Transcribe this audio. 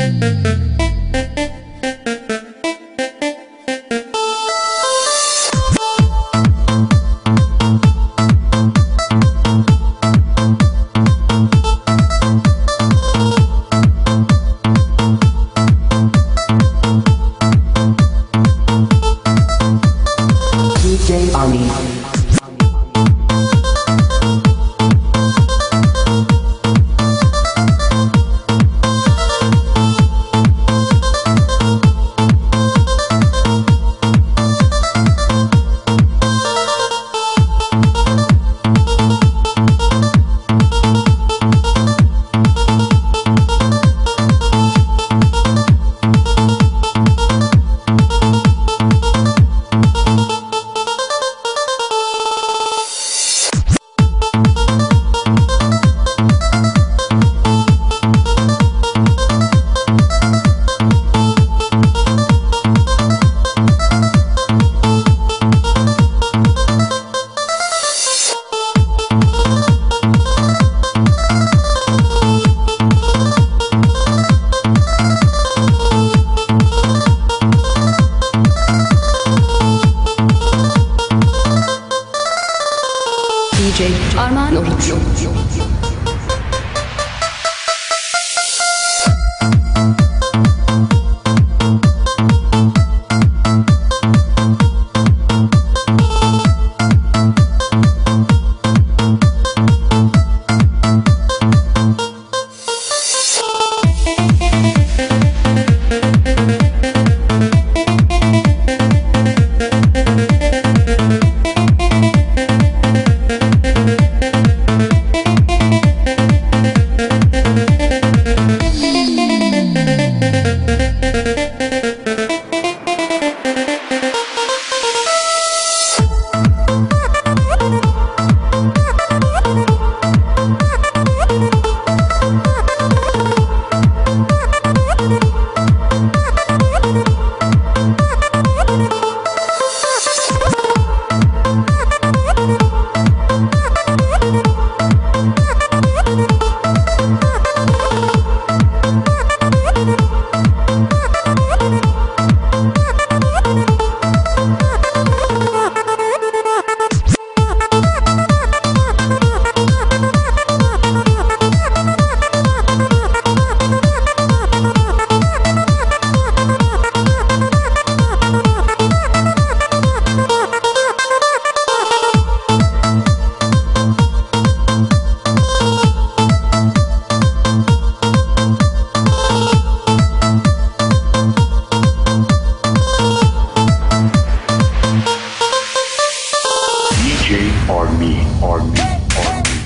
DJ Armağan Oruç. or me, or me, or me.